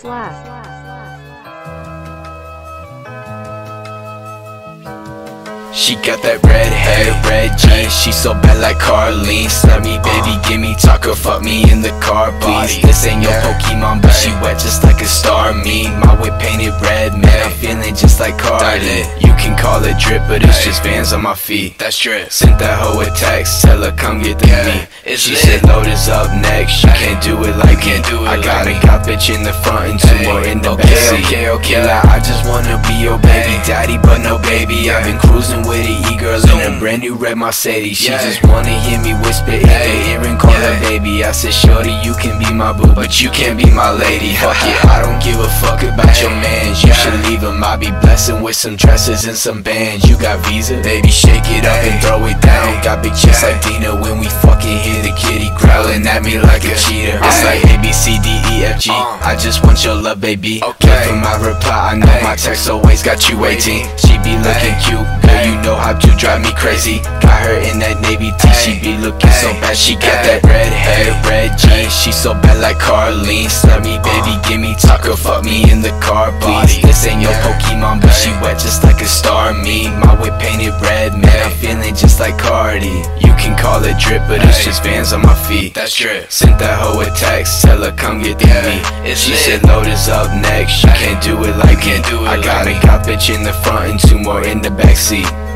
She got that red hair, red jeans. She so bad like Carleen. Slut me, baby, give me taco, me in the car, please. This ain't your Pokemon, but she wet just like a star. Me, my whip painted red, man. I'm feeling just like Cardi. You can call it drip, but it's just Vans on my feet. That's drip. Sent that hoe a text, tell her come get the meat. She said load is up next. She can't do it like can't do it. I got a got bitch in the front and two more in the backseat. Okay, okay, like I just wanna be your baby daddy, but no baby. I've been cruising with a e-girl in a brand new red Mercedes. She just wanna hear me whisper in the ear and call her baby. I said, Shorty, you can be my boo, but you can't be my lady. Fuck it, I don't give a fuck about your. Leave him. I be blessing with some dresses and some bands. You got visa, baby, shake it up and throw it down. Got big chest like Dina when we fucking hear the kitty growling at me like a cheater. It's like A B C D E F G. Uh. I just want your love, baby. Okay. For my reply, I know my text always got you waiting. She be looking cute, girl, you know how to drive me crazy. Got her in that navy tee, she be looking so bad. She got that red hair, red jeans. She so bad like Carleen. Slut me, baby, uh. Give me me in the car, please. This ain't your Pokemon, but she wet just like a star. Me, my whip painted red, man. I'm feeling just like Cardi. You can call it drip, but it's just Vans on my feet. That's drip. Sent that hoe a text, tell her come get the meat. She said load is up next. She can't do it like can't do it. I got a got bitch in the front and two more in the backseat.